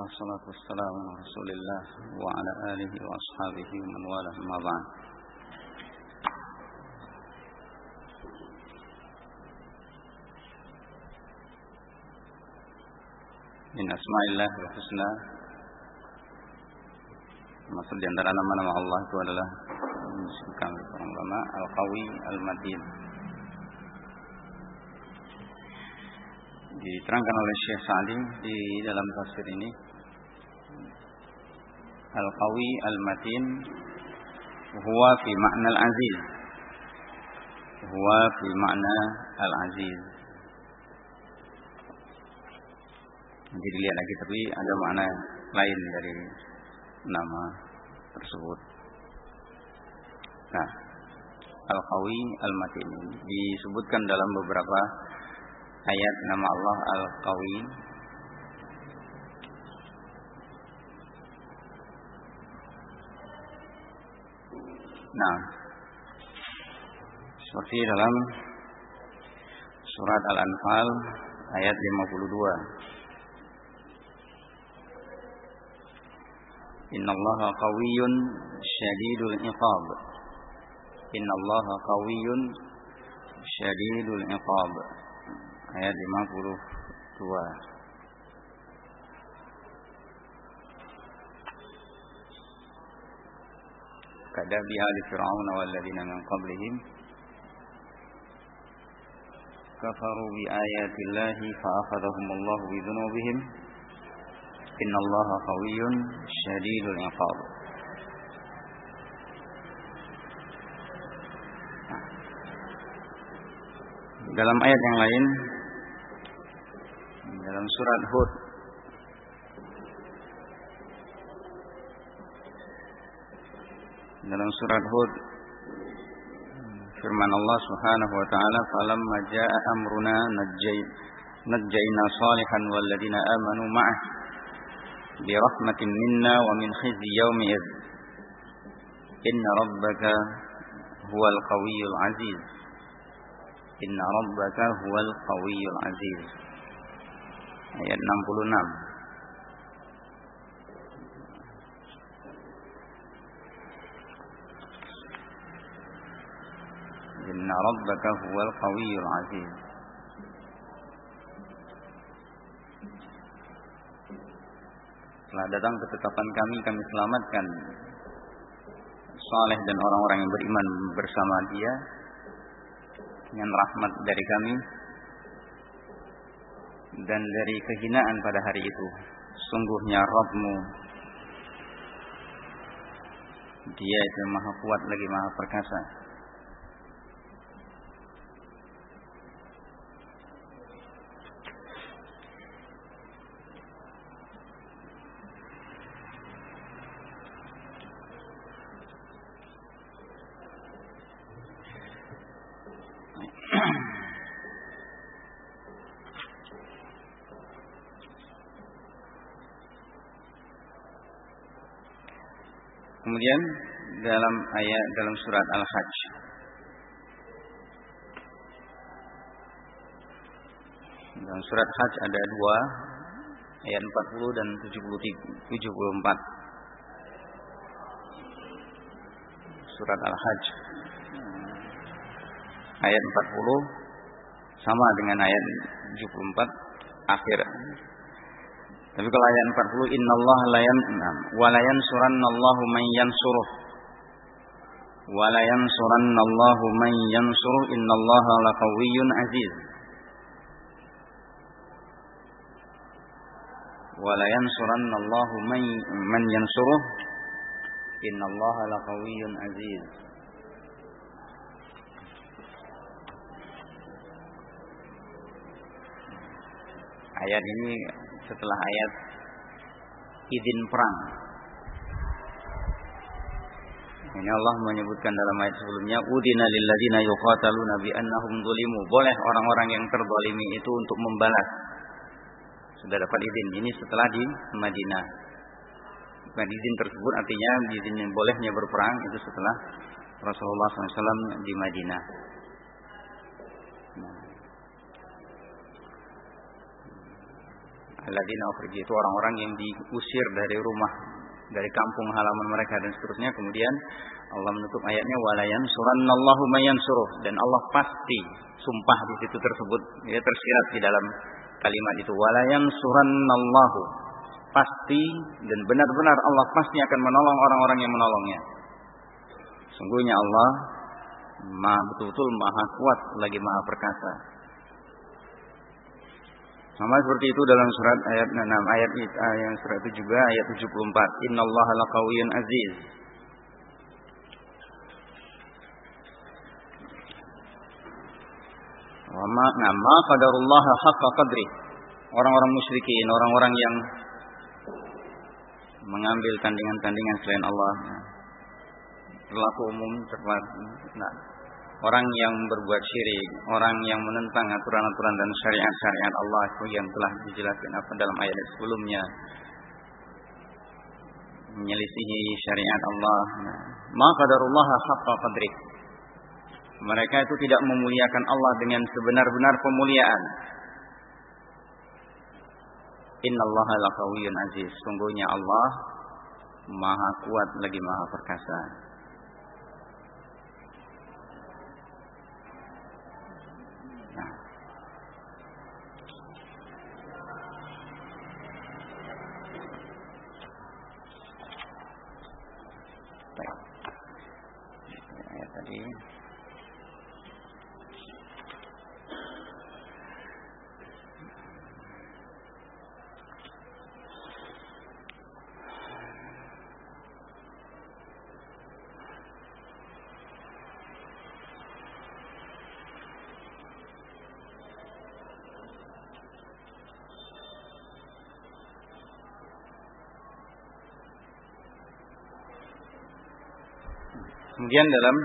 Alhamdulillah, salatu wassalamu ala rasulillah wa ala husna Masuk di antara nama-nama Allah itu Al-Qawi al madin. diterangkan oleh Syekh Salim di dalam tafsir ini Al-Qawi Al-Matin huwa fi makna al-aziz. Huwa fi makna al-aziz. Jadi dilihat lagi tapi ada makna lain dari nama tersebut. Nah Al-Qawi Al-Matin disebutkan dalam beberapa ayat nama Allah Al-Qawi Nah. Seperti dalam Surat Al-Anfal Ayat 52 Inna Allah qawiyun syadidul iqab. Inna Allah qawiyun syadidul iqab. Ayat 52 كداب آل فرعون والذين من قبلهم. كفروا بآيات الله فأخذهم الله بذنوبهم. إن الله قوي شديد العقاب. Dalam ayat yang lain dalam surat Hud dalam surat Hud firman Allah Subhanahu wa taala falamma jaa amruna najjay najjayna salihan walladzina amanu ma'ah bi rahmatin minna wa min khizyi yawmi idh inna rabbaka huwal qawiyyul aziz inna rabbaka huwal qawiyyul aziz ayat 66 Inna rabbaka huwal qawiyyul aziz Setelah datang ketetapan kami, kami selamatkan Saleh dan orang-orang yang beriman bersama dia Dengan rahmat dari kami Dan dari kehinaan pada hari itu. Sungguhnya Rabbmu Dia itu maha kuat lagi maha perkasa Kemudian dalam ayat dalam surat Al-Hajj. Dalam surat Hajj ada dua ayat 40 dan 74. Surat Al-Hajj. Ayat 40 sama dengan ayat 74 akhir tapi kalau ayat 40 innallaha la yanam wa la yansurannallahu man yansuruh. Wa la yansurannallahu man yansuruh. Innallaha laqawiyyun aziz. Wa la yansurannallahu man man yansuruh. Innallaha laqawiyyun aziz. Ayat ini setelah ayat izin perang. Ini Allah menyebutkan dalam ayat sebelumnya, "Udina lilladzina yuqataluna bi annahum zulimu." Boleh orang-orang yang terzalimi itu untuk membalas. Sudah dapat izin. Ini setelah di Madinah. Dan izin tersebut artinya izin yang bolehnya berperang itu setelah Rasulullah SAW di Madinah. Nah. Alladzina itu orang-orang yang diusir dari rumah, dari kampung halaman mereka dan seterusnya. Kemudian Allah menutup ayatnya wala yansurannallahu mayansuruh dan Allah pasti sumpah di situ tersebut ya tersirat di dalam kalimat itu wala yansurannallahu pasti dan benar-benar Allah pasti akan menolong orang-orang yang menolongnya. Sungguhnya Allah maha betul-betul maha kuat lagi maha perkasa. Sama seperti itu dalam surat ayat 6 ayat ah, yang surat itu juga ayat 74. Innallaha laqawiyyun aziz. Wa ma nama qadarullah haqqa qadri. Orang-orang musyrikin, orang-orang yang mengambil tandingan-tandingan selain Allah. Berlaku umum terlalu. Nah, orang yang berbuat syirik, orang yang menentang aturan-aturan dan syariat-syariat Allah yang telah dijelaskan apa dalam ayat sebelumnya menyelisihi syariat Allah. Maka qadarullah haqqa qadri. Mereka itu tidak memuliakan Allah dengan sebenar-benar pemuliaan. Innallaha laqawiyyun aziz. Sungguhnya Allah Maha kuat lagi Maha perkasa. Kemudian dalam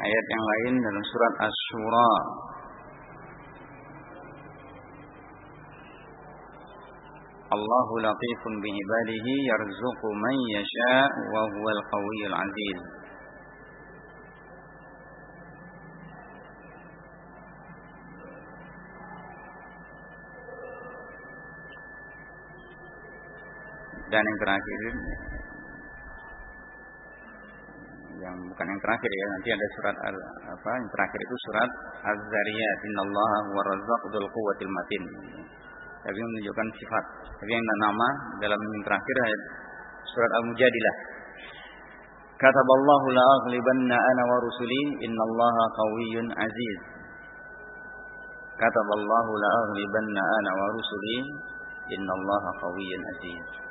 ayat yang lain dalam surat Asy-Syura Allahu latifun bi ibadihi yarzuqu man yasha wa huwal qawiyyul aziz. Dan yang terakhir yang bukan yang terakhir ya. Nanti ada surat al, apa yang terakhir itu surat Az-Zariyat. Innallaha huwa razzaqul quwwatil matin. Tapi menunjukkan sifat. Tapi yang nama dalam yang terakhir surat Al-Mujadilah. Kataballahu la aghlibanna ana wa rusuli innallaha qawiyyun aziz. Kataballahu la aghlibanna ana wa rusuli innallaha qawiyyun aziz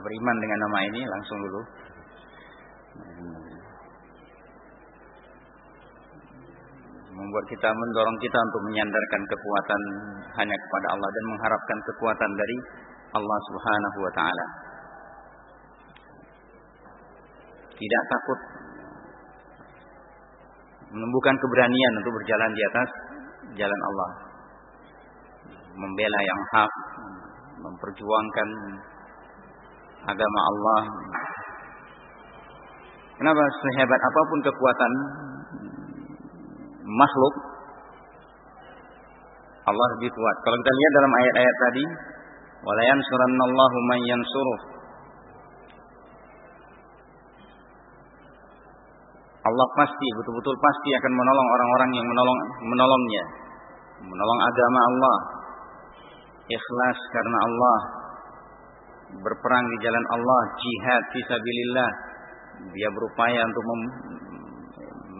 beriman dengan nama ini langsung dulu. Membuat kita mendorong kita untuk menyandarkan kekuatan hanya kepada Allah dan mengharapkan kekuatan dari Allah Subhanahu wa taala. Tidak takut menumbuhkan keberanian untuk berjalan di atas jalan Allah. Membela yang hak, memperjuangkan agama Allah. Kenapa sehebat apa pun kekuatan makhluk Allah lebih kuat. Kalau kita lihat dalam ayat-ayat tadi, wala yansurannallahu man yansuruh. Allah pasti betul-betul pasti akan menolong orang-orang yang menolong menolongnya. Menolong agama Allah. Ikhlas karena Allah berperang di jalan Allah, jihad fisabilillah. Dia berupaya untuk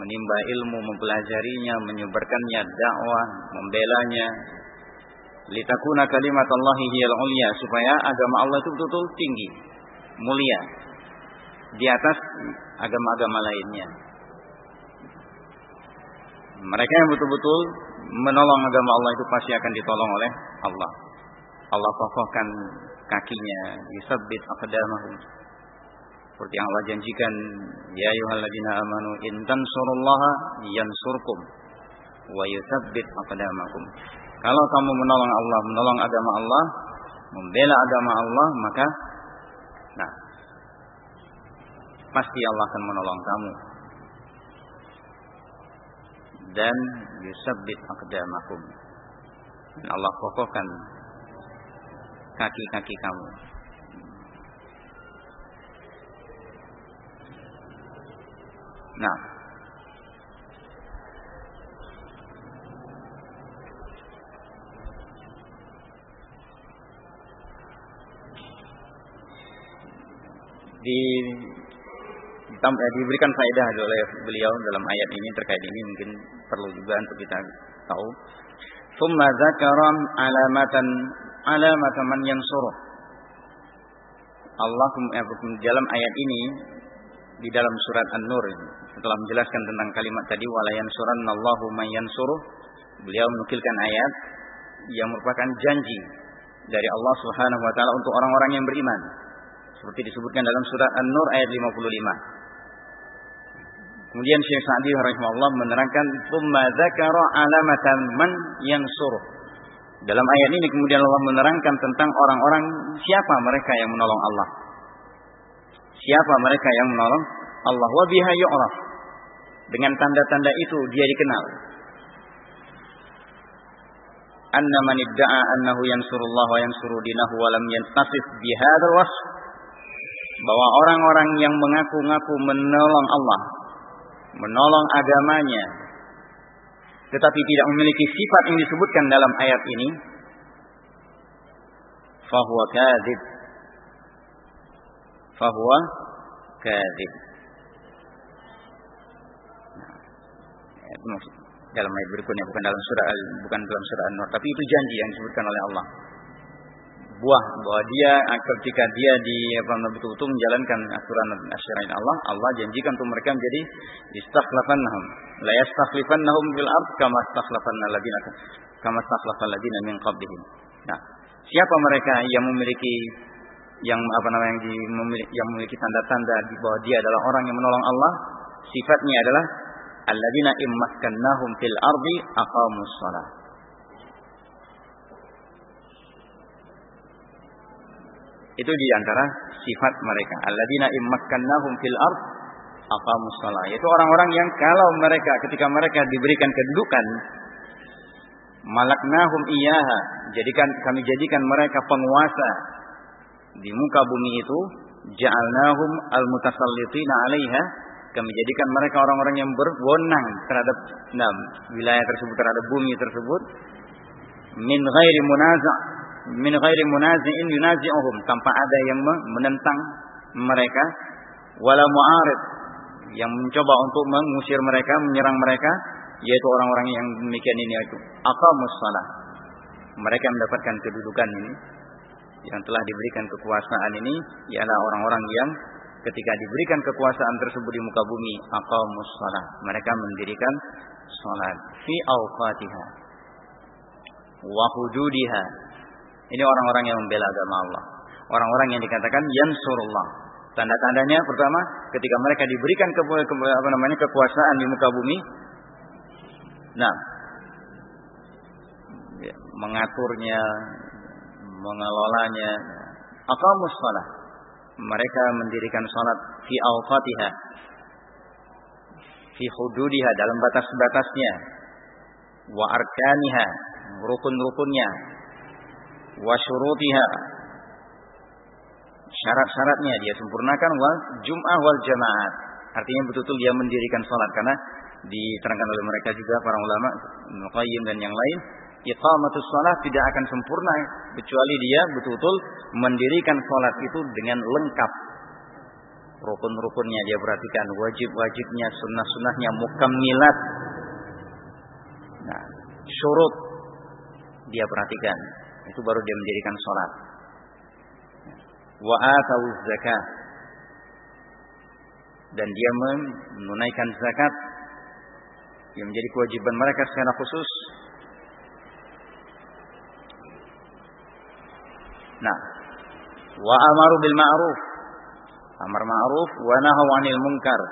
menimba ilmu, mempelajarinya, menyebarkannya, dakwah, membelanya. Litakuna kalimat Allahi hiyal ulia supaya agama Allah itu betul-betul tinggi, mulia di atas agama-agama lainnya. Mereka yang betul-betul menolong agama Allah itu pasti akan ditolong oleh Allah. Allah kokohkan kakinya, yusabbit aqdamahum. Seperti yang Allah janjikan, ya ayyuhalladzina amanu in tansurullaha yansurkum wa yusabbit aqdamakum. Kalau kamu menolong Allah, menolong agama Allah, membela agama Allah, maka nah pasti Allah akan menolong kamu dan yusabbit aqdamakum. Allah kokohkan kaki-kaki kamu. Nah, di diberikan faedah oleh beliau dalam ayat ini terkait ini mungkin perlu juga untuk kita tahu. Thumma dzakara alamatan alamatan man yansuruh. Allah dalam ayat ini di dalam surat An-Nur setelah menjelaskan tentang kalimat tadi wala yansurannallahu man yansuruh beliau menukilkan ayat yang merupakan janji dari Allah Subhanahu wa taala untuk orang-orang yang beriman seperti disebutkan dalam surat An-Nur ayat 55. Kemudian Syekh Sa'di rahimahullah menerangkan tsumma dzakara alamatan man yansur. Dalam ayat ini kemudian Allah menerangkan tentang orang-orang siapa mereka yang menolong Allah. Siapa mereka yang menolong Allah wa biha yu'raf. Dengan tanda-tanda itu dia dikenal. Anna man idda'a annahu yansurullah wa yansuru dinahu wa lam yantasif bihadzal wasf bahwa orang-orang yang mengaku-ngaku menolong Allah, menolong agamanya, tetapi tidak memiliki sifat yang disebutkan dalam ayat ini, fahuwa kadzib. Fahuwa kadzib. Nah, dalam ayat berikutnya bukan dalam surah bukan dalam surah An-Nur, tapi itu janji yang disebutkan oleh Allah buah bahwa dia ketika dia di apa betul-betul menjalankan aturan syariat Allah, Allah janjikan untuk mereka menjadi istakhlafannahum. La yastakhlifannahum fil ard kama istakhlafanna alladziina kama istakhlafa alladziina min qablihim. Nah, siapa mereka yang memiliki yang apa namanya yang, di, yang memiliki tanda-tanda bahwa dia adalah orang yang menolong Allah, sifatnya adalah alladzina immakkannahum fil ardi aqamus shalah Itu di antara sifat mereka. Alladzina immakkannahum fil ard aqamus shalah. Yaitu orang-orang yang kalau mereka ketika mereka diberikan kedudukan malaknahum iyaha, jadikan kami jadikan mereka penguasa di muka bumi itu, ja'alnahum almutasallitina 'alaiha, kami jadikan mereka orang-orang yang berwenang terhadap nah, wilayah tersebut terhadap bumi tersebut min ghairi munaza' min ghairi munazi'in yunazi'uhum tanpa ada yang menentang mereka wala mu'arid yang mencoba untuk mengusir mereka, menyerang mereka yaitu orang-orang yang demikian ini itu aqamus shalah. Mereka mendapatkan kedudukan ini yang telah diberikan kekuasaan ini ialah orang-orang yang ketika diberikan kekuasaan tersebut di muka bumi aqamus shalah. Mereka mendirikan salat fi awqatiha wa hududiha ini orang-orang yang membela agama Allah. Orang-orang yang dikatakan yansurullah. Tanda-tandanya pertama, ketika mereka diberikan ke, ke, apa namanya kekuasaan di muka bumi, nah, ya, mengaturnya, mengelolanya, aqamus shalah. Mereka mendirikan salat fi awqatiha, fi hududiha dalam batas-batasnya, wa arkaniha, rukun-rukunnya, wa syurutiha. Syarat-syaratnya dia sempurnakan wal jum'ah wal jamaat. Artinya betul-betul dia mendirikan salat karena diterangkan oleh mereka juga para ulama Qayyim dan yang lain iqamatus salat tidak akan sempurna kecuali dia betul-betul mendirikan salat itu dengan lengkap. Rukun-rukunnya dia perhatikan wajib-wajibnya sunnah-sunnahnya mukammilat nah syurut dia perhatikan itu baru dia mendirikan sholat. Wa atau zakat dan dia menunaikan zakat yang menjadi kewajiban mereka secara khusus. Nah, wa amaru bil ma'ruf amar ma'ruf wa nahaw 'anil munkar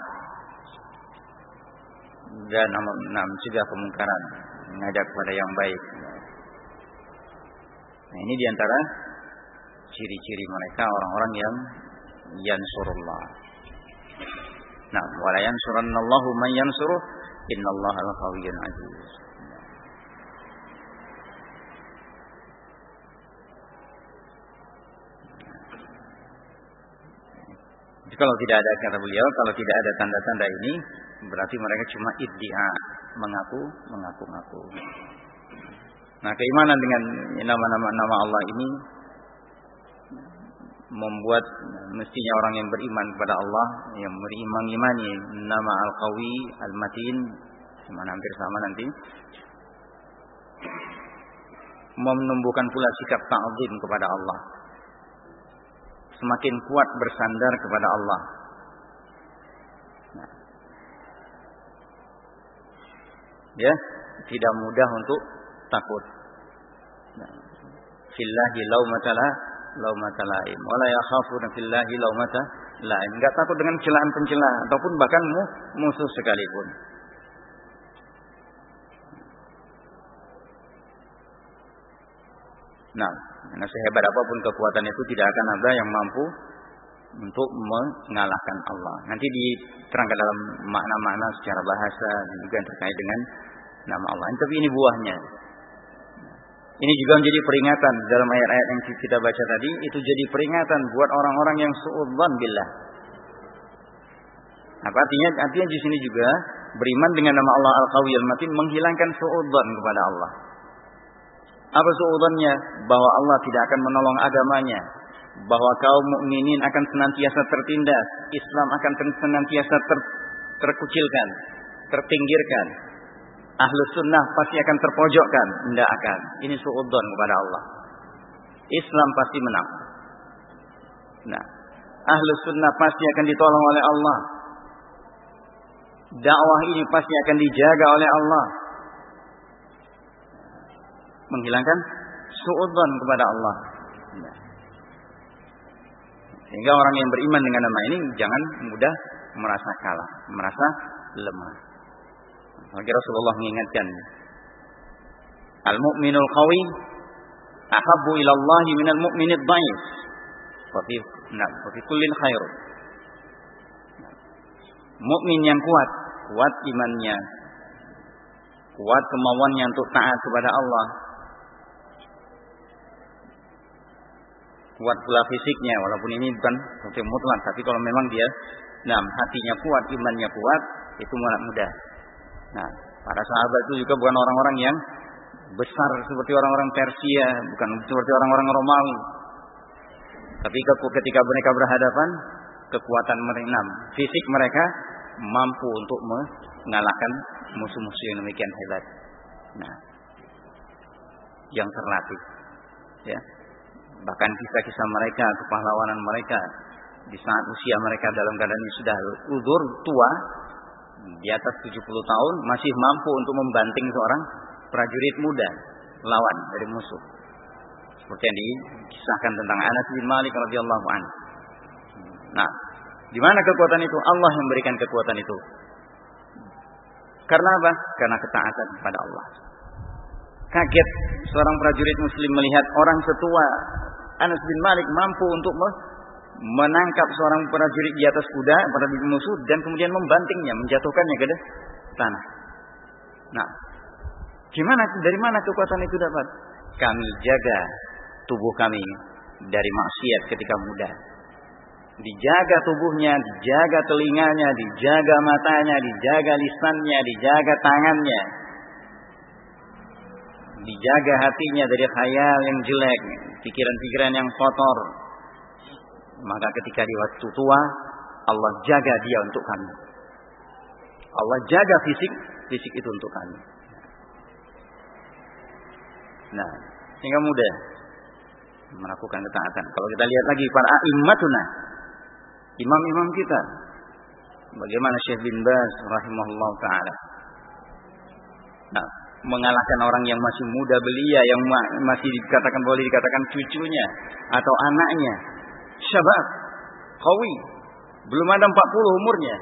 dan nah, mencegah kemungkaran mengajak kepada yang baik Nah ini di antara ciri-ciri mereka orang-orang yang yansurullah. Nah, wala yansurannallahu man yansuruh Innallaha al-qawiyyul aziz. Kalau tidak ada kata beliau, kalau tidak ada tanda-tanda ini, berarti mereka cuma iddia, mengaku, mengaku-ngaku. Nah, keimanan dengan nama-nama nama Allah ini membuat mestinya orang yang beriman kepada Allah yang beriman imani nama Al-Qawi, Al-Matin, mana hampir sama nanti menumbuhkan pula sikap ta'zim kepada Allah. Semakin kuat bersandar kepada Allah. Nah. Ya, tidak mudah untuk takut. Nah. Fillahi laumatala laumata laim. Wala yakhafuna fillahi laumata laim. Enggak takut dengan celaan pencela ataupun bahkan musuh sekalipun. Nah, karena sehebat apa pun kekuatan itu tidak akan ada yang mampu untuk mengalahkan Allah. Nanti diterangkan dalam makna-makna secara bahasa juga terkait dengan nama Allah. Tapi ini buahnya. Ini juga menjadi peringatan dalam ayat-ayat yang kita baca tadi itu jadi peringatan buat orang-orang yang suudzon billah. Apa artinya? Artinya di sini juga beriman dengan nama Allah Al-Qawi Al-Matin menghilangkan suudzon kepada Allah. Apa suudzonnya? Bahwa Allah tidak akan menolong agamanya, bahwa kaum mukminin akan senantiasa tertindas, Islam akan senantiasa ter, terkucilkan, terpinggirkan, ahlu sunnah pasti akan terpojokkan. Tidak akan. Ini suudon kepada Allah. Islam pasti menang. Nah, ahlu sunnah pasti akan ditolong oleh Allah. Dakwah ini pasti akan dijaga oleh Allah. Menghilangkan suudon kepada Allah. Nah. Sehingga orang yang beriman dengan nama ini jangan mudah merasa kalah, merasa lemah. Maka Rasulullah mengingatkan Al-mu'minul qawi ahabbu ila Allah minal mu'minid dhaif. Wa fi nah, fi kullin khair. Mukmin yang kuat, kuat imannya, kuat kemauannya untuk taat kepada Allah. Kuat pula fisiknya, walaupun ini bukan mutlak, tapi kalau memang dia, nah hatinya kuat, imannya kuat, itu mudah Nah, para sahabat itu juga bukan orang-orang yang besar seperti orang-orang Persia, bukan seperti orang-orang Romawi. Tapi ketika mereka berhadapan, kekuatan mereka, fisik mereka mampu untuk mengalahkan musuh-musuh yang demikian hebat. Nah, yang terlatih, ya. Bahkan kisah-kisah mereka, kepahlawanan mereka di saat usia mereka dalam keadaan sudah udur tua, di atas 70 tahun masih mampu untuk membanting seorang prajurit muda lawan dari musuh. Seperti yang dikisahkan tentang Anas bin Malik radhiyallahu anhu. Nah, di mana kekuatan itu? Allah yang memberikan kekuatan itu. Karena apa? Karena ketaatan kepada Allah. Kaget seorang prajurit muslim melihat orang setua Anas bin Malik mampu untuk menangkap seorang prajurit di atas kuda pada musuh dan kemudian membantingnya, menjatuhkannya ke tanah. Nah, gimana dari mana kekuatan itu dapat? Kami jaga tubuh kami dari maksiat ketika muda. Dijaga tubuhnya, dijaga telinganya, dijaga matanya, dijaga lisannya, dijaga tangannya. Dijaga hatinya dari khayal yang jelek, pikiran-pikiran yang kotor, maka ketika di waktu tua, Allah jaga dia untuk kami. Allah jaga fisik, fisik itu untuk kami. Nah, sehingga mudah melakukan ketaatan. Kalau kita lihat lagi para imamuna, imam-imam kita, bagaimana Syekh bin Baz rahimahullah taala. Nah, mengalahkan orang yang masih muda belia yang masih dikatakan boleh dikatakan cucunya atau anaknya syabab, kawi, belum ada 40 umurnya.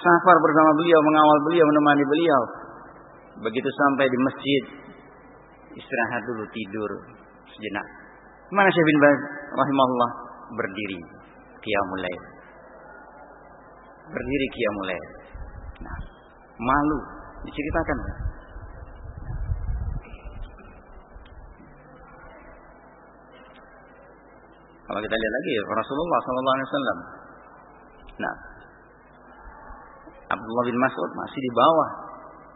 Safar bersama beliau, mengawal beliau, menemani beliau. Begitu sampai di masjid, istirahat dulu, tidur sejenak. Mana Syekh bin Baz rahimahullah berdiri qiyamul lail. Berdiri qiyamul lail. Nah, malu Diceritakan. Kalau kita lihat lagi Rasulullah Sallallahu Alaihi Wasallam. Nah, Abdullah bin Mas'ud masih di bawah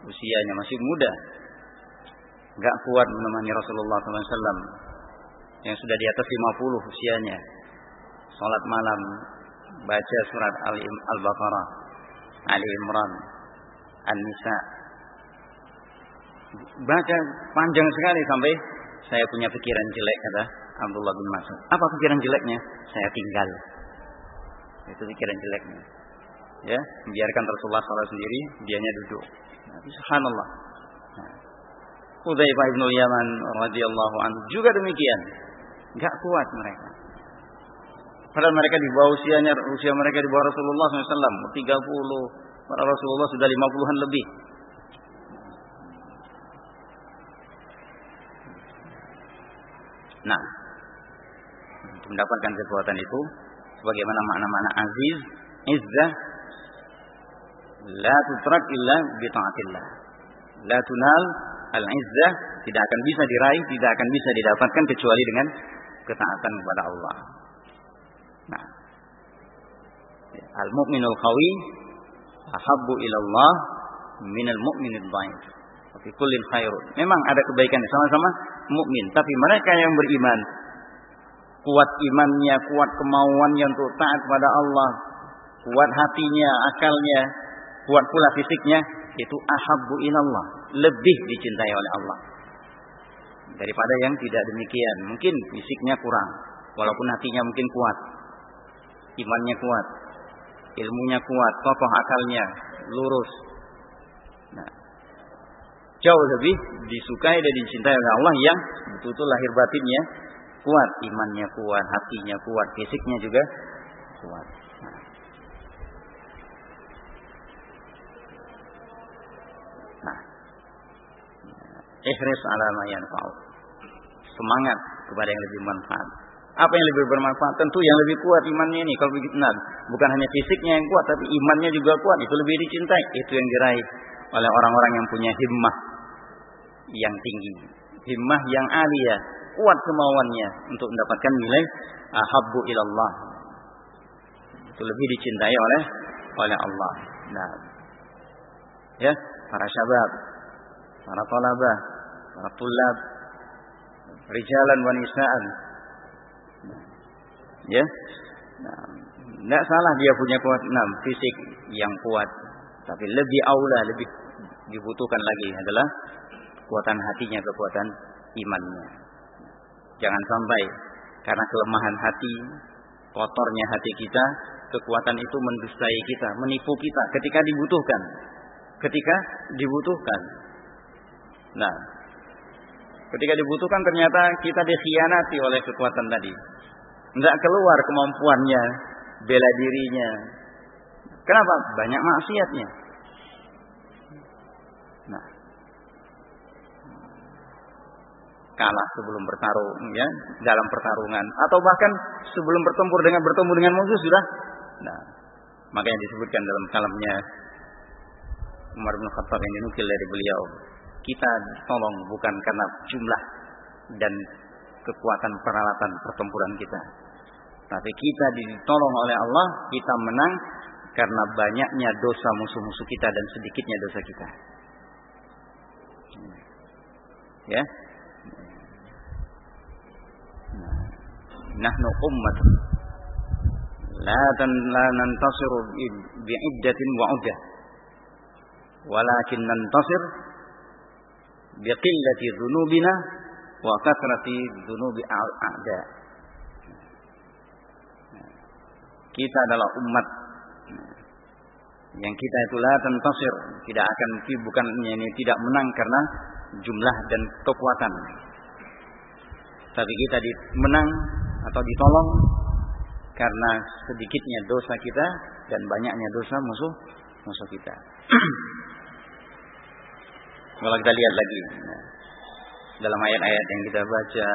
usianya masih muda, nggak kuat menemani Rasulullah SAW yang sudah di atas 50 usianya. Salat malam, baca surat Al-Baqarah, Ali Imran, An-Nisa. Baca panjang sekali sampai saya punya pikiran jelek kata Abdullah bin Mas'ud. Apa pikiran jeleknya? Saya tinggal. Itu pikiran jeleknya. Ya, biarkan Rasulullah SAW sendiri, dianya duduk. Nah, subhanallah. Nah, Hudzaifah bin Yaman radhiyallahu anhu juga demikian. Enggak kuat mereka. Padahal mereka di bawah usianya, usia mereka di bawah Rasulullah SAW, 30, para Rasulullah sudah 50-an lebih. Nah, untuk mendapatkan kekuatan itu, sebagaimana makna-makna aziz, izzah, la tutrak illa bita'atillah. La tunal al-izzah tidak akan bisa diraih, tidak akan bisa didapatkan kecuali dengan ketaatan kepada Allah. Nah, al-mu'minul qawi ahabbu ilallah minal mu'minid dhaif. Fi kullin khairun. Memang ada kebaikan sama-sama mukmin, tapi mereka yang beriman kuat imannya, kuat kemauannya untuk taat kepada Allah, kuat hatinya, akalnya, kuat pula fisiknya, itu ahabbu ilallah, lebih dicintai oleh Allah. Daripada yang tidak demikian, mungkin fisiknya kurang, walaupun hatinya mungkin kuat, imannya kuat, ilmunya kuat, kokoh akalnya, lurus. Nah, jauh lebih disukai dan dicintai oleh Allah yang betul-betul lahir batinnya kuat, imannya kuat, hatinya kuat, fisiknya juga kuat. Nah, ihris ala ma yanfa'u. Semangat kepada yang lebih manfaat. Apa yang lebih bermanfaat? Tentu yang lebih kuat imannya ini. Kalau begitu, nah, bukan hanya fisiknya yang kuat, tapi imannya juga kuat. Itu lebih dicintai. Itu yang diraih oleh orang-orang yang punya himmah yang tinggi. Himmah yang aliyah kuat kemauannya untuk mendapatkan nilai ahabbu ilallah. Itu lebih dicintai oleh oleh Allah. Nah, ya, para syabab, para talabah, para tulab, rijalan wa nisaan. Ya. Nah, tidak salah dia punya kuat enam fisik yang kuat, tapi lebih aula, lebih dibutuhkan lagi adalah kekuatan hatinya, kekuatan imannya. Jangan sampai karena kelemahan hati, kotornya hati kita, kekuatan itu mendustai kita, menipu kita ketika dibutuhkan. Ketika dibutuhkan. Nah, ketika dibutuhkan ternyata kita dikhianati oleh kekuatan tadi. Tidak keluar kemampuannya, bela dirinya. Kenapa? Banyak maksiatnya. Kalah sebelum bertarung ya dalam pertarungan. Atau bahkan sebelum bertempur dengan bertemu dengan musuh sudah. Nah makanya disebutkan dalam kalamnya Umar bin Khattab yang dinukil dari beliau kita tolong bukan karena jumlah dan kekuatan peralatan pertempuran kita tapi kita ditolong oleh Allah kita menang karena banyaknya dosa musuh-musuh kita dan sedikitnya dosa kita. Ya nahnu ummat la tan la nantasiru bi'iddatin wa uddah walakin nantasir biqillati dhunubina wa kathrati dhunubi a'da kita adalah umat. Yang kita itu la tantasir. Tidak akan bukan ini tidak menang karena jumlah dan kekuatan. Tapi kita menang atau ditolong karena sedikitnya dosa kita dan banyaknya dosa musuh musuh kita. Kalau kita lihat lagi dalam ayat-ayat yang kita baca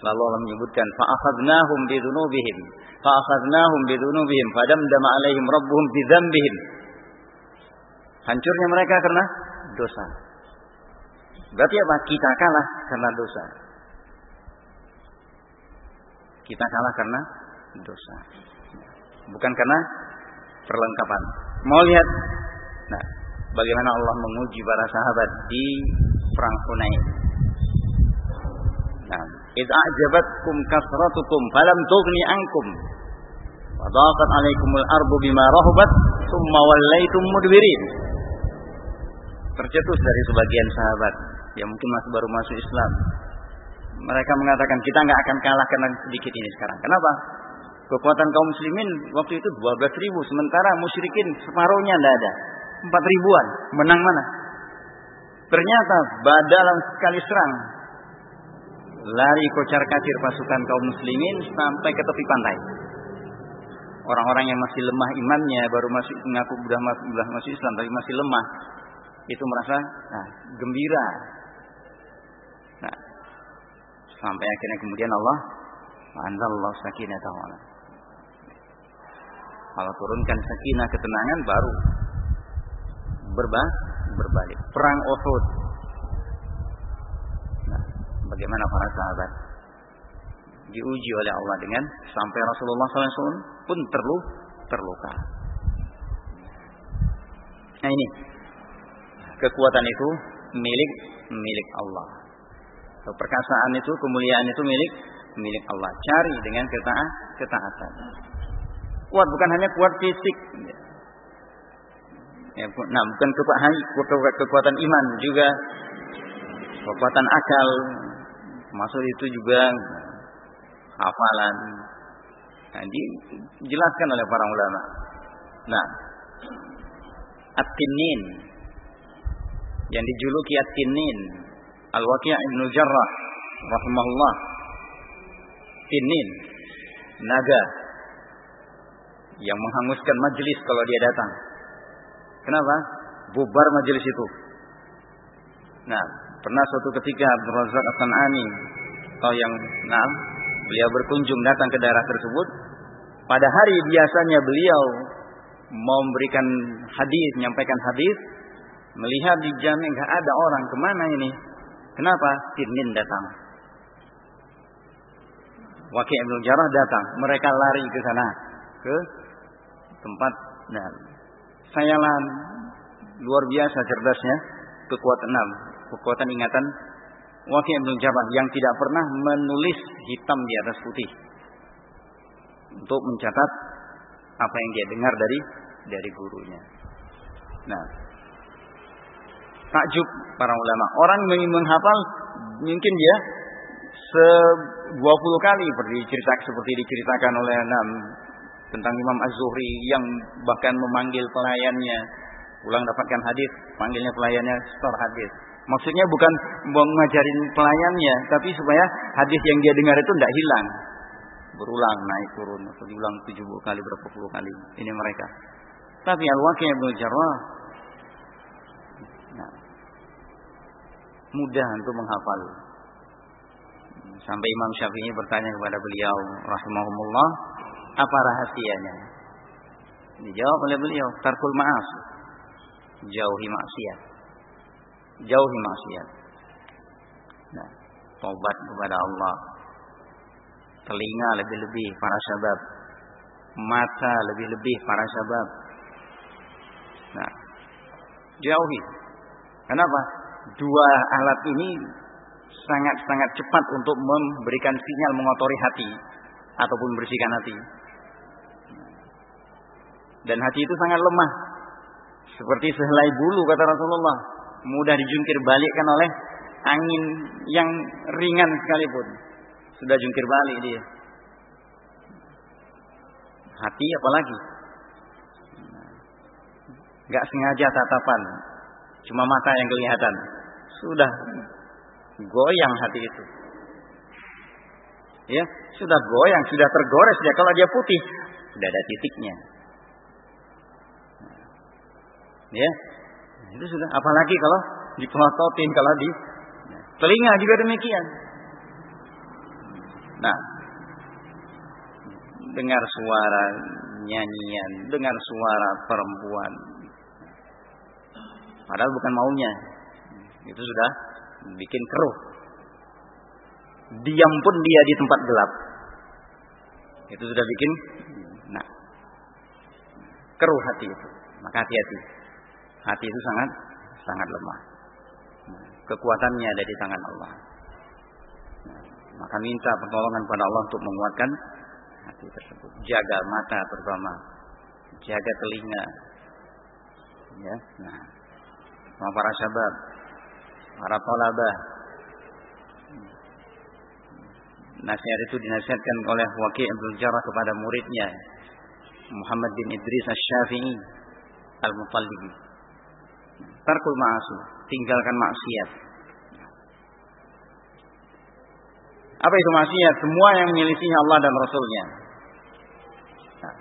selalu Allah menyebutkan fa'akhadnahum bidzunubihim fa'akhadnahum bidzunubihim fadamdama alaihim rabbuhum bidzambihim Hancurnya mereka karena dosa. Berarti apa? Kita kalah karena dosa. Kita kalah karena dosa. Bukan karena perlengkapan. Mau lihat? Nah, bagaimana Allah menguji para sahabat di perang Hunain. Nah, idza ajabatkum kasratukum falam tughni ankum wa daqat alaikumul ardu bima rahabat thumma wallaitum mudbirin. Tercetus dari sebagian sahabat yang mungkin masih baru masuk Islam. Mereka mengatakan kita nggak akan kalah karena sedikit ini sekarang. Kenapa? Kekuatan kaum muslimin waktu itu 12 ribu. Sementara musyrikin separuhnya tidak ada. 4 ribuan. Menang mana? Ternyata dalam sekali serang. Lari kocar kacir pasukan kaum muslimin sampai ke tepi pantai. Orang-orang yang masih lemah imannya, baru masih mengaku sudah masuk Islam, tapi masih lemah. Itu merasa nah, gembira. Nah, sampai akhirnya kemudian Allah Allah sakinah ta'ala. Kalau turunkan sakinah ketenangan baru berba berbalik. Perang Uhud. Nah, bagaimana para sahabat diuji oleh Allah dengan sampai Rasulullah SAW pun terlu terluka. Nah ini kekuatan itu milik milik Allah. Perkasaan itu, kemuliaan itu milik milik Allah. Cari dengan ketaat ketaatan. Kuat bukan hanya kuat fisik. Ya, nah, bukan kekuatan, kekuatan iman juga kekuatan akal. Masuk itu juga hafalan. Nah, dijelaskan oleh para ulama. Nah, at-tinin yang dijuluki at-tinin Al-Waqi' Ibnu Jarrah rahimahullah tinin naga yang menghanguskan majelis kalau dia datang. Kenapa? Bubar majelis itu. Nah, pernah suatu ketika Abdul Razak As-San'ani atau yang nah, beliau berkunjung datang ke daerah tersebut. Pada hari biasanya beliau mau memberikan hadis, menyampaikan hadis, melihat di jam nggak ada orang ke mana ini? Kenapa? Tinin datang. Wakil Ibn Jarrah datang. Mereka lari ke sana. Ke tempat. Nah, sayalan luar biasa cerdasnya. Kekuatan enam. Kekuatan ingatan Wakil Ibn Jarrah yang tidak pernah menulis hitam di atas putih. Untuk mencatat apa yang dia dengar dari dari gurunya. Nah, takjub para ulama. Orang menghafal mungkin dia se 20 kali diceritakan seperti diceritakan oleh enam tentang Imam Az-Zuhri yang bahkan memanggil pelayannya pulang dapatkan hadis, panggilnya pelayannya store hadis. Maksudnya bukan mengajarin pelayannya, tapi supaya hadis yang dia dengar itu tidak hilang. Berulang, naik turun, atau diulang 70 kali, berapa puluh kali. Ini mereka. Tapi Al-Waqi' Ibn Jarrah mudah untuk menghafal. Sampai Imam Syafi'i bertanya kepada beliau rahimahumullah, apa rahasianya? Dijawab oleh beliau, tarkul ma'as. Jauhi maksiat. Jauhi maksiat. Nah, tobat kepada Allah. Telinga lebih-lebih para sahabat. Mata lebih-lebih para sahabat. Nah, jauhi. Kenapa? Dua alat ini sangat-sangat cepat untuk memberikan sinyal mengotori hati ataupun bersihkan hati. Dan hati itu sangat lemah. Seperti sehelai bulu kata Rasulullah. Mudah dijungkir balikkan oleh angin yang ringan sekalipun. Sudah jungkir balik dia. Hati apalagi. Gak sengaja tatapan. Cuma mata yang kelihatan. Sudah goyang hati itu. Ya, sudah goyang, sudah tergores dia. Kalau dia putih, sudah ada titiknya. Ya, itu sudah. Apalagi kalau dipelototin, kalau di telinga juga demikian. Nah, dengar suara nyanyian, dengar suara perempuan. Padahal bukan maunya. Itu sudah bikin keruh. Diam pun dia di tempat gelap. Itu sudah bikin nah keruh hati itu. Maka hati-hati. Hati itu sangat sangat lemah. Kekuatannya ada di tangan Allah. Maka minta pertolongan pada Allah untuk menguatkan hati tersebut. Jaga mata terutama. Jaga telinga. Ya. Nah, sama para sahabat, para talabah. Nasihat itu dinasihatkan oleh Waqi' Abdul Jarrah kepada muridnya Muhammad bin Idris Asy-Syafi'i Al-Mutallibi. Tarkul ma'asi, tinggalkan maksiat. Apa itu maksiat? Semua yang menyelisihi Allah dan Rasulnya. Nah,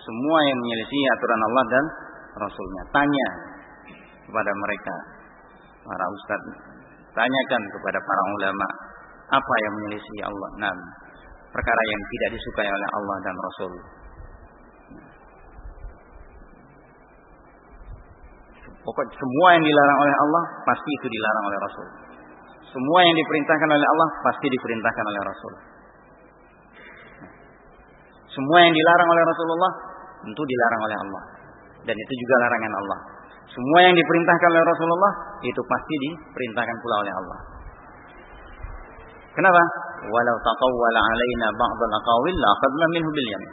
semua yang menyelisihi aturan Allah dan Rasulnya. Tanya kepada mereka, para ustaz. Tanyakan kepada para ulama, apa yang menyelisihi Allah. Nah, perkara yang tidak disukai oleh Allah dan Rasul. Pokok semua yang dilarang oleh Allah pasti itu dilarang oleh Rasul. Semua yang diperintahkan oleh Allah pasti diperintahkan oleh Rasul. Semua yang dilarang oleh Rasulullah tentu dilarang oleh Allah. Dan itu juga larangan Allah. Semua yang diperintahkan oleh Rasulullah itu pasti diperintahkan pula oleh Allah. Kenapa? Walau taqawwala alaina ba'dal aqawil la akhadna minhu bil yamin.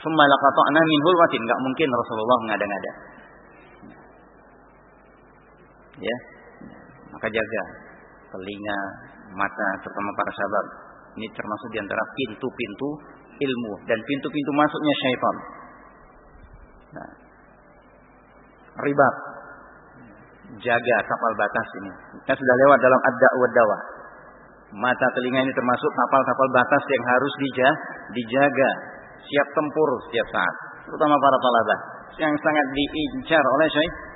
Summa laqata'na minhu watin. Enggak mungkin Rasulullah mengada-ngada. Ya. Maka jaga telinga, mata terutama para sahabat. Ini termasuk di antara pintu-pintu ilmu dan pintu-pintu masuknya syaitan. Nah, ribat. Jaga kapal batas ini. Kita sudah lewat dalam ad wa dawa. Mata telinga ini termasuk kapal-kapal batas yang harus dijaga, siap tempur setiap saat. Terutama para talabah yang sangat diincar oleh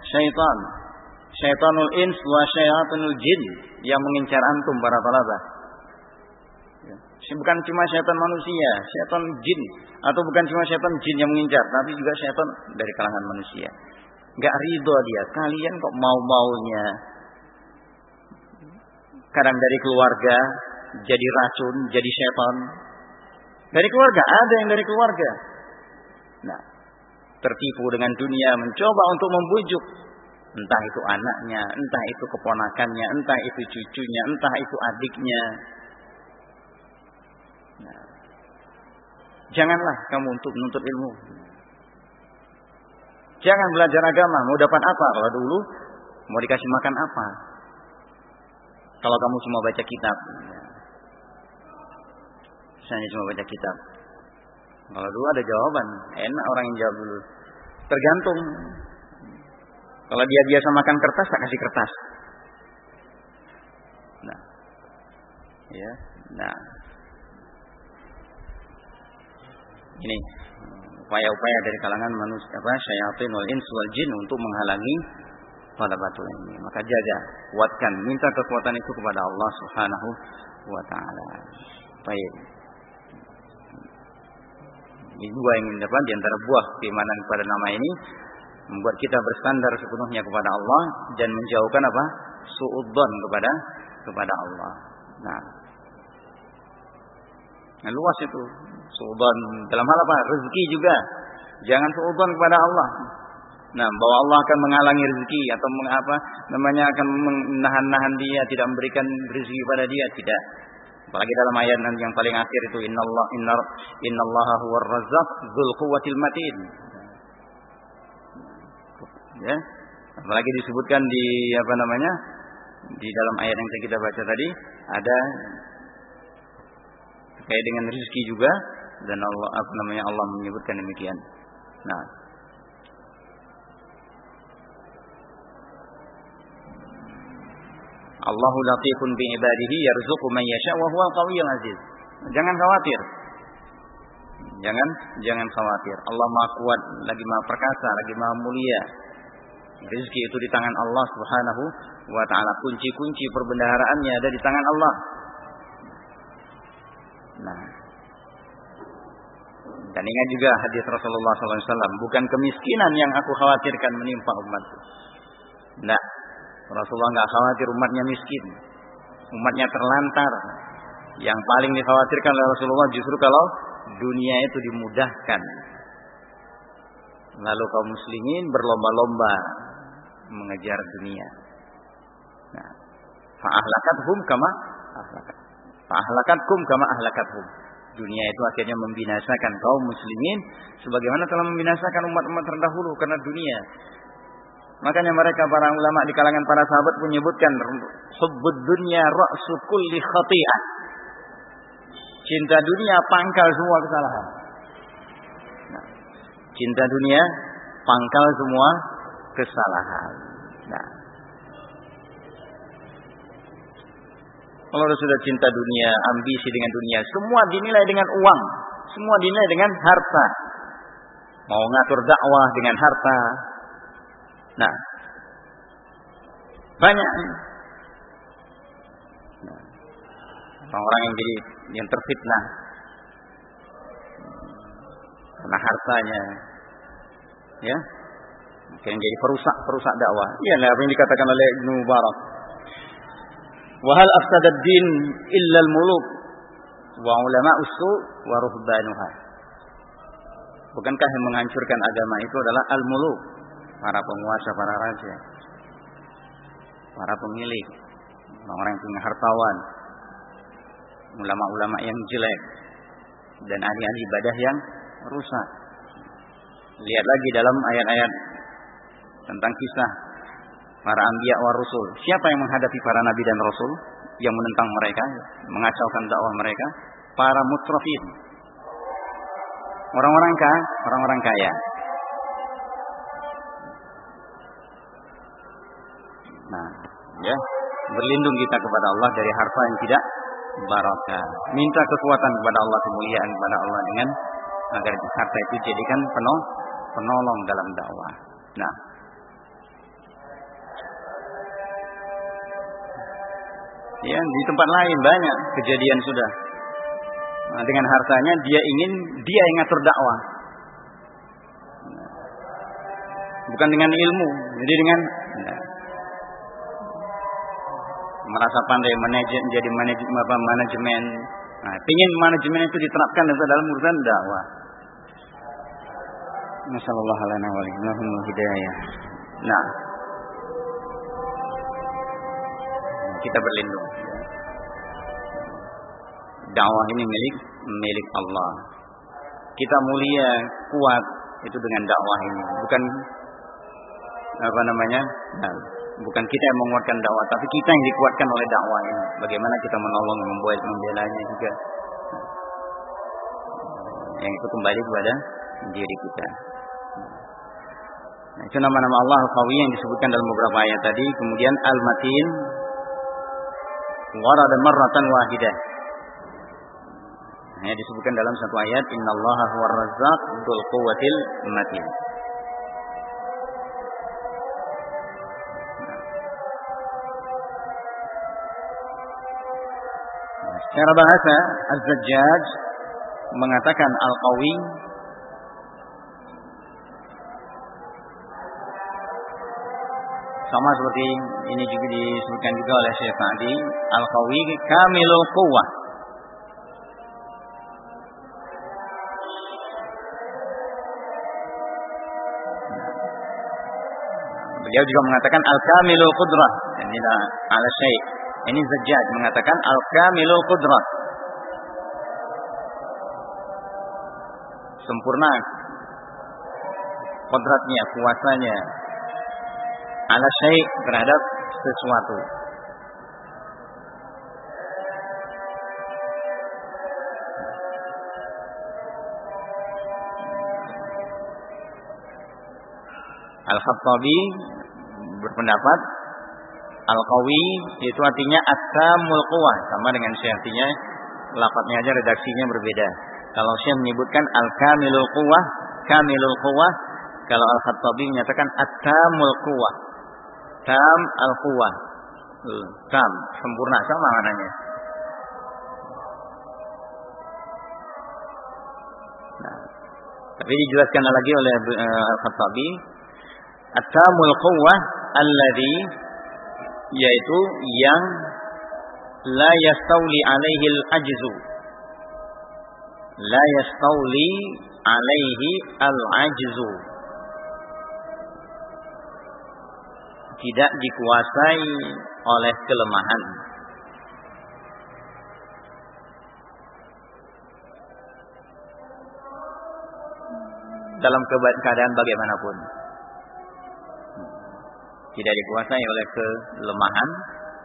syaitan. Syaitanul ins wa syaitanul jin yang mengincar antum para talabah. Ya. Bukan cuma syaitan manusia, syaitan jin atau bukan cuma syaitan jin yang mengincar, tapi juga syaitan dari kalangan manusia. Gak ridho dia. Kalian kok mau-maunya. Kadang dari keluarga jadi racun, jadi setan. Dari keluarga ada yang dari keluarga. Nah, tertipu dengan dunia, mencoba untuk membujuk entah itu anaknya, entah itu keponakannya, entah itu cucunya, entah itu adiknya. Nah, janganlah kamu untuk menuntut ilmu. Jangan belajar agama, mau dapat apa? Kalau dulu mau dikasih makan apa? Kalau kamu cuma baca kitab. Misalnya cuma baca kitab. Kalau dulu ada jawaban, enak orang yang jawab dulu. Tergantung. Kalau dia biasa makan kertas, tak kasih kertas. Nah, ya, nah, ini upaya-upaya dari kalangan manusia apa syaitan wal ins wal jin untuk menghalangi pada batu ini. Maka jaga, kuatkan, minta kekuatan itu kepada Allah Subhanahu wa taala. Baik. Ini dua yang dapat di antara buah keimanan kepada nama ini membuat kita bersandar sepenuhnya kepada Allah dan menjauhkan apa? suudzon kepada kepada Allah. Nah, Nah, luas itu. Suudon dalam hal apa? Rezeki juga. Jangan suudon kepada Allah. Nah, bahwa Allah akan menghalangi rezeki atau mengapa namanya akan menahan-nahan dia, tidak memberikan rezeki pada dia, tidak. Apalagi dalam ayat yang paling akhir itu innallah innar innallaha huwar razzaq dzul quwwatil matin. Ya. Apalagi disebutkan di apa namanya? Di dalam ayat yang kita baca tadi ada terkait dengan rezeki juga dan Allah apa namanya Allah menyebutkan demikian. Nah, Allahu latifun bi ibadihi yarzuqu man yasha wa huwa qawiyyul aziz. Jangan khawatir. Jangan jangan khawatir. Allah Maha kuat, lagi Maha perkasa, lagi Maha mulia. Rezeki itu di tangan Allah Subhanahu wa taala. Kunci-kunci perbendaharaannya ada di tangan Allah. Nah. Dan ingat juga hadis Rasulullah SAW, bukan kemiskinan yang aku khawatirkan menimpa umatku. Nah, Rasulullah nggak khawatir umatnya miskin, umatnya terlantar. Yang paling dikhawatirkan oleh Rasulullah justru kalau dunia itu dimudahkan. Lalu kaum muslimin berlomba-lomba mengejar dunia. Nah, fa'ahlakathum kama ahlakat. Fa'ahlakatkum kama ahlakathum. Dunia itu akhirnya membinasakan kaum muslimin sebagaimana telah membinasakan umat-umat terdahulu karena dunia. Makanya mereka para ulama di kalangan para sahabat menyebutkan hubbud dunya ra'su kulli khati'ah. Cinta dunia pangkal semua kesalahan. Nah, cinta dunia pangkal semua kesalahan. Nah, kalau sudah cinta dunia, ambisi dengan dunia, semua dinilai dengan uang, semua dinilai dengan harta. Mau ngatur dakwah dengan harta. Nah, banyak. Nah, orang-orang yang jadi yang terfitnah. Karena hartanya, ya, mungkin jadi perusak perusak dakwah. Iya, apa yang dikatakan oleh Ibnu Wahal afsadad din illa al-muluk wa ulama usu wa ruhbanuha. Bukankah yang menghancurkan agama itu adalah al-muluk, para penguasa, para raja, para pemilik, orang-orang yang punya hartawan, ulama-ulama yang jelek, dan ahli-ahli ibadah yang rusak. Lihat lagi dalam ayat-ayat tentang kisah para anbiya wa rasul. Siapa yang menghadapi para nabi dan rasul yang menentang mereka, mengacaukan dakwah mereka? Para mutrafin. Orang-orang kaya, orang-orang kaya. Nah, ya, berlindung kita kepada Allah dari harta yang tidak barakah. Minta kekuatan kepada Allah, kemuliaan kepada Allah dengan agar harta itu jadikan penolong, penolong dalam dakwah. Nah, Ya, di tempat lain banyak kejadian sudah. Nah, dengan hartanya dia ingin dia yang ngatur dakwah. Bukan dengan ilmu, jadi dengan ya, merasa pandai manajemen jadi manajemen manajemen. Nah, ingin manajemen itu diterapkan dalam urusan dakwah. Masallallahu hidayah. Nah, kita berlindung. Dakwah ini milik milik Allah. Kita mulia, kuat itu dengan dakwah ini, bukan apa namanya? Nah, bukan kita yang menguatkan dakwah, tapi kita yang dikuatkan oleh dakwah ini. Bagaimana kita menolong, membuat membelanya juga. Yang itu kembali kepada diri kita. Nah, itu nama-nama Allah Al-Qawi yang disebutkan dalam beberapa ayat tadi. Kemudian Al-Matin warada marratan wahidah. Hanya disebutkan dalam satu ayat innallaha huwar razzaq dzul quwwatil matin. Secara bahasa Az-Zajjaj mengatakan Al-Qawi Sama seperti ini juga disebutkan juga oleh Syekh Sa'di, Al-Qawi kamilul quwwah. Beliau juga mengatakan al-kamilul qudrah. Ini ala syekh. Ini Zajjaj mengatakan al-kamilul qudrah. Sempurna kodratnya, kuasanya, ala syai' terhadap sesuatu. Al-Khattabi berpendapat Al-Qawi itu artinya At-Tamul sama dengan Syekh artinya lafadznya aja redaksinya berbeda. Kalau Syekh menyebutkan Al-Kamilul Quwah, Kamilul Quwah, kalau Al-Khattabi menyatakan At-Tamul tam al quwah hmm, tam sempurna. Sama maknanya. Nah, tapi dijelaskan lagi oleh uh, Al-Khattabi at-tamul quwwah alladhi yaitu yang la yastauli alaihi al-ajzu. La yastauli alaihi al-ajzu tidak dikuasai oleh kelemahan dalam keadaan bagaimanapun tidak dikuasai oleh kelemahan,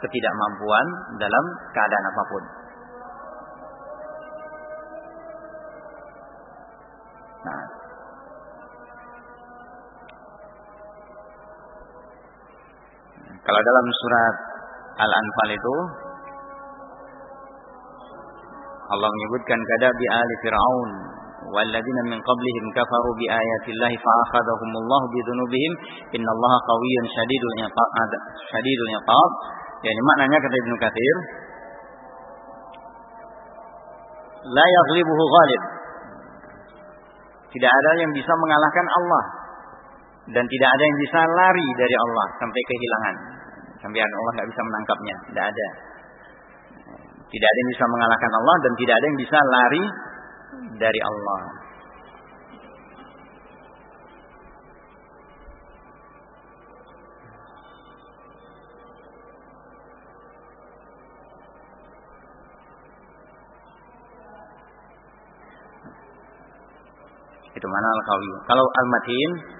ketidakmampuan dalam keadaan apa pun. Nah, Kalau dalam surat Al-Anfal itu Allah menyebutkan kada bi ali fir'aun walladzina min qablihim kafaru bi ayatillahi fa akhadhahumullah bi dzunubihim innallaha qawiyyun shadidul iqab shadidul iqab. Yani maknanya kata Ibnu Katsir la yaghlibuhu ghalib. Tidak ada yang bisa mengalahkan Allah. Dan tidak ada yang bisa lari dari Allah sampai kehilangan sampai Allah nggak bisa menangkapnya tidak ada tidak ada yang bisa mengalahkan Allah dan tidak ada yang bisa lari dari Allah. Itu mana al-qawi. Kalau al-matin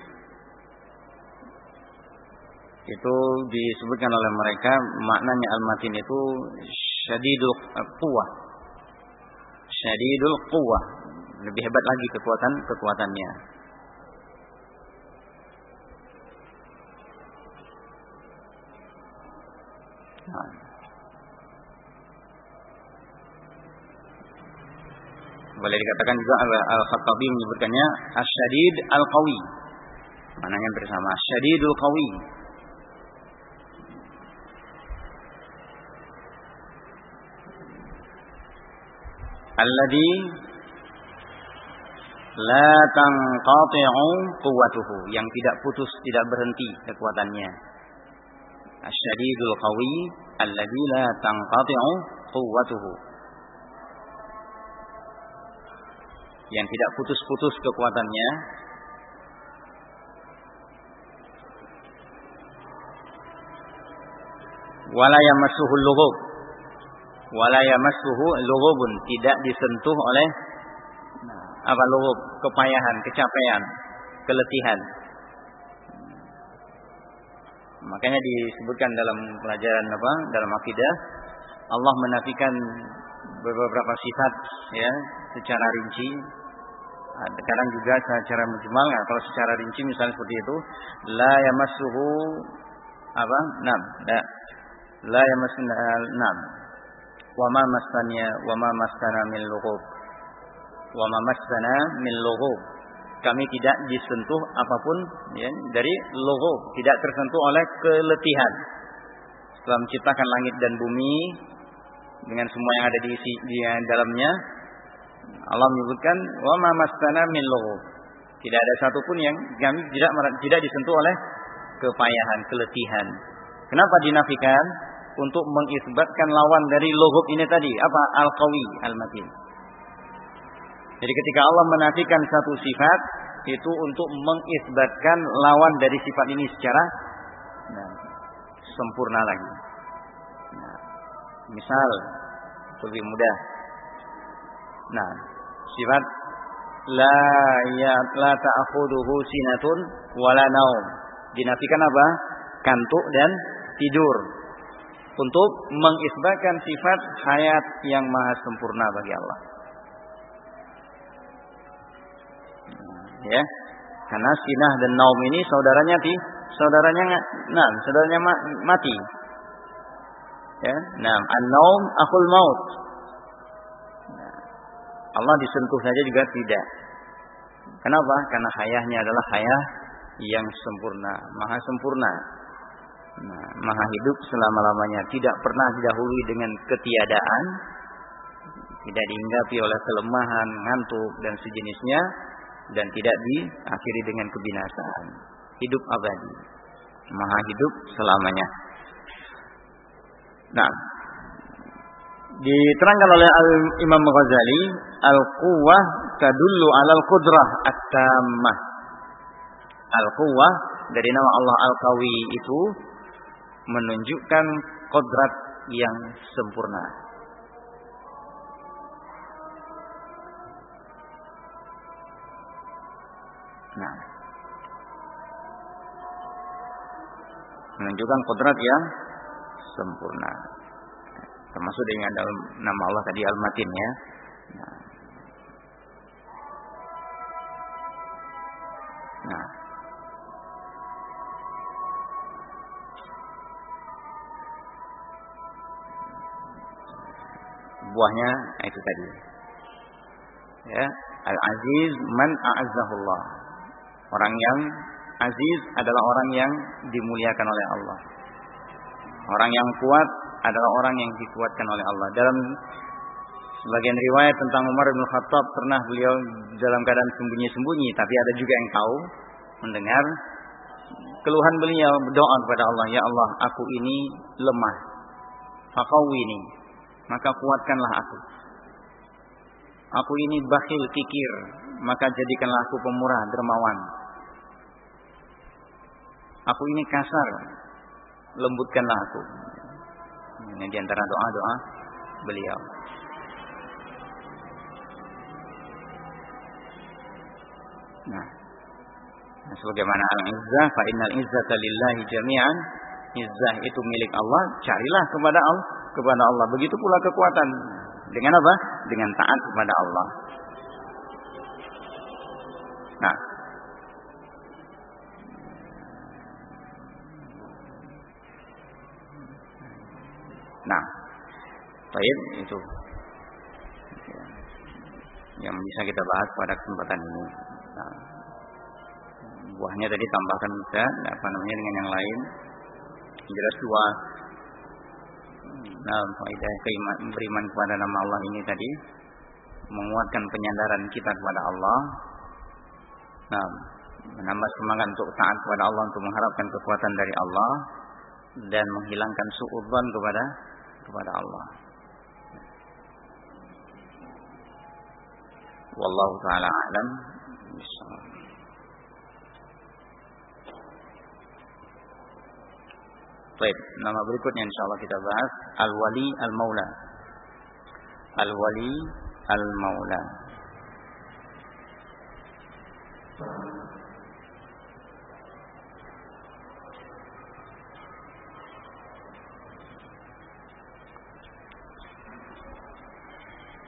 itu disebutkan oleh mereka maknanya al-matin itu syadidul quwwah syadidul quwwah. Lebih hebat lagi kekuatan kekuatannya. Nah. Boleh dikatakan juga Al-Khattabi menyebutkannya Asyadid Al-Qawi. Mananya bersama Asyadidul Qawi. Alladhi la tanqati'u quwwatuhu yang tidak putus tidak berhenti kekuatannya. Asyadidul qawi alladhi la tanqati'u quwwatuhu. Yang tidak putus-putus kekuatannya. Wala yamassuhul lughub wala yamassuhu tidak disentuh oleh apa lughub kepayahan kecapean keletihan. Makanya disebutkan dalam pelajaran apa dalam akidah Allah menafikan beberapa sifat ya secara rinci. Kadang juga secara mujmal nah, kalau secara rinci misalnya seperti itu la yamassuhu apa nam la la yamassuhu nam wama masanya wama masana min lughub. Wama masana min lughub. Kami tidak disentuh apa pun ya, dari lughub. Tidak tersentuh oleh keletihan. Setelah menciptakan langit dan bumi dengan semua yang ada di isi di dalamnya Allah menyebutkan wama masana min lughub. Tidak ada satupun yang kami tidak tidak disentuh oleh kepayahan keletihan. Kenapa dinafikan untuk mengisbatkan lawan dari lohub ini tadi apa al-qawi al-matin. Jadi ketika Allah menafikan satu sifat itu untuk mengisbatkan lawan dari sifat ini secara nah, sempurna lagi. Nah, misal lebih mudah. Nah, sifat la ya la ta'khuduhu sinatun wala naum. Dinafikan apa? Kantuk dan tidur untuk mengisbatkan sifat hayat yang maha sempurna bagi Allah. Ya, karena sinah dan naum ini saudaranya ti, saudaranya nah, saudaranya mati. Ya, nah, an-naum akul maut. Nah, Allah disentuh saja juga tidak. Kenapa? Karena hayahnya adalah hayah yang sempurna, maha sempurna. Nah, maha hidup selama-lamanya tidak pernah didahului dengan ketiadaan tidak dihinggapi oleh kelemahan, ngantuk dan sejenisnya dan tidak diakhiri dengan kebinasaan. Hidup abadi. Maha hidup selamanya. Nah, diterangkan oleh Al Imam Ghazali, al-quwwah tadullu 'alal qudrah at-tammah. Al-quwwah dari nama Allah Al-Qawi itu menunjukkan kodrat yang sempurna. Nah, menunjukkan kodrat yang sempurna. Termasuk dengan dalam nama Allah tadi Al-Matin ya. Nah. nah. Buahnya itu tadi. Ya, Al-Aziz man a'azzahullah. Orang yang aziz adalah orang yang dimuliakan oleh Allah. Orang yang kuat adalah orang yang dikuatkan oleh Allah. Dalam sebagian riwayat tentang Umar bin Khattab pernah beliau dalam keadaan sembunyi-sembunyi, tapi ada juga yang tahu mendengar keluhan beliau berdoa kepada Allah, "Ya Allah, aku ini lemah. ini, maka kuatkanlah aku. Aku ini bakhil kikir, maka jadikanlah aku pemurah dermawan. Aku ini kasar, lembutkanlah aku. Ini di antara doa-doa beliau. Nah, nah sebagaimana al-izzah, fa innal izzata lillahi jami'an. Izzah itu milik Allah, carilah kepada Allah, kepada Allah. Begitu pula kekuatan. Dengan apa? Dengan taat kepada Allah. Nah, Nah, baik itu yang bisa kita bahas pada kesempatan ini. Nah, buahnya tadi tambahkan bisa, apa namanya dengan yang lain. Jelas dua. Nah, keiman, beriman kepada nama Allah ini tadi menguatkan penyandaran kita kepada Allah. Nah, menambah semangat untuk taat kepada Allah untuk mengharapkan kekuatan dari Allah dan menghilangkan suudzon kepada kepada Allah. Wallahu taala alam. Baik, nama berikutnya insya Allah kita bahas Al-Wali Al-Maula. Al-Wali Al-Maula.